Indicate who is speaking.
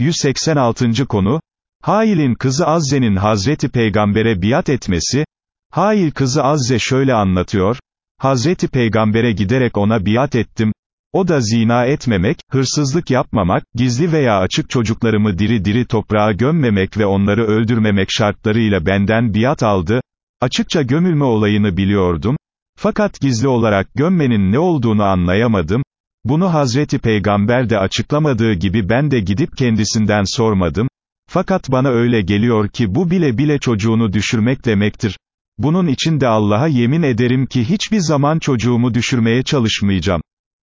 Speaker 1: 186. konu, Hail'in kızı Azze'nin Hazreti Peygamber'e biat etmesi, Hail kızı Azze şöyle anlatıyor, Hazreti Peygamber'e giderek ona biat ettim, o da zina etmemek, hırsızlık yapmamak, gizli veya açık çocuklarımı diri diri toprağa gömmemek ve onları öldürmemek şartlarıyla benden biat aldı, açıkça gömülme olayını biliyordum, fakat gizli olarak gömmenin ne olduğunu anlayamadım, bunu Hazreti Peygamber de açıklamadığı gibi ben de gidip kendisinden sormadım, fakat bana öyle geliyor ki bu bile bile çocuğunu düşürmek demektir. Bunun için de Allah'a yemin ederim ki hiçbir zaman çocuğumu düşürmeye çalışmayacağım.